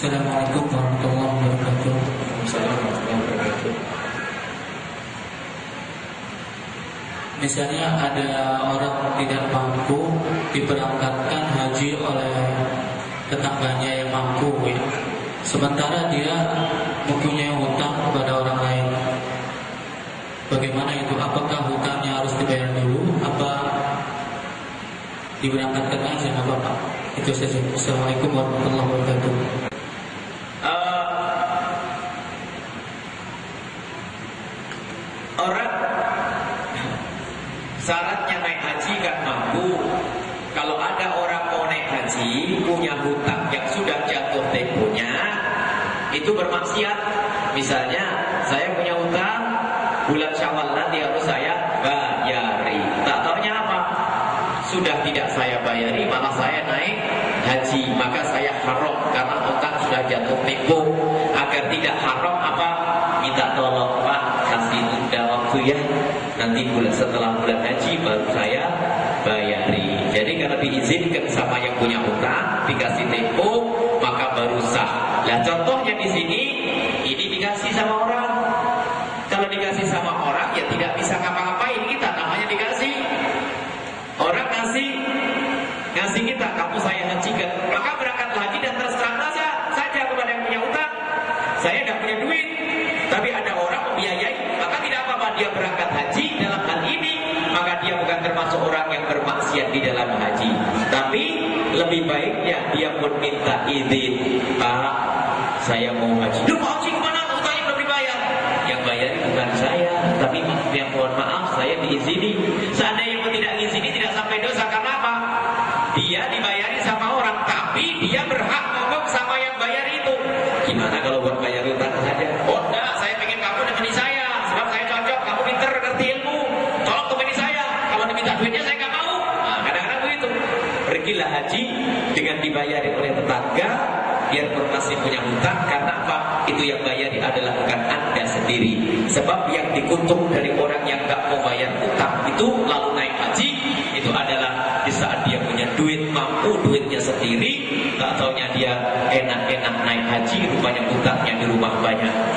Assalamualaikum warahmatullahi wabarakatuh. Misalnya ada orang tidak mampu diberangkatkan haji oleh tetangganya yang mampu ya. Sementara dia mempunyai hutang kepada orang lain. Bagaimana itu? Apakah hutangnya harus dibayar dulu? Apa diberangkatkan aja nggak apa-apa? Itu saja. Assalamualaikum warahmatullahi wabarakatuh. Eh, orang syaratnya naik haji kan mampu. Kalau ada orang mau naik haji punya hutang yang sudah jatuh temponya, itu bermaksiat. Misalnya saya punya hutang bulan Syawal nanti harus saya bayari. Tak taunya apa? Sudah tidak saya bayari, malah saya naik haji, maka saya haram karena hutang sudah jatuh tempo. Nanti bulan setelah bulan haji baru saya bayari. Jadi kalau diizinkan sama yang punya hutang, dikasih tempo, maka baru sah. Nah contohnya di sini, ini dikasih sama orang. Kalau dikasih sama orang ya tidak bisa ngapa-ngapain kita namanya dikasih. Orang ngasih ngasih kita, kamu saya hajikan. Maka berangkat haji dan terus saja, saja kepada yang punya utang. Saya tidak punya duit, tapi ada orang membiayai, maka tidak apa-apa dia berangkat dalam haji. Tapi lebih baiknya dia pun minta izin, Pak, saya mau haji. Duh, Pak Haji ke mana? Utangnya belum dibayar. Yang bayar bukan saya, tapi yang mohon maaf saya diizini. Seandainya yang tidak diizini tidak sampai dosa karena apa? Dia dibayari sama orang, tapi dia berhak ngomong sama yang bayar itu. Gimana kalau buat bayar utang saja? Oh enggak, saya pengen kamu nemeni saya, sebab saya cocok, kamu pinter, ngerti ilmu. Tolong temani saya. Kalau diminta duitnya saya nggak mau. Nah, kadang-kadang begitu. Pergilah haji dengan dibayari oleh tetangga, biarpun masih punya hutang karena apa? Itu yang bayari adalah bukan anda sendiri. Sebab yang dikutuk dari orang yang nggak mau bayar hutang itu lalu naik haji itu adalah di saat dia punya duit mampu duitnya sendiri, tak taunya dia enak-enak naik haji, rupanya hutangnya di rumah banyak.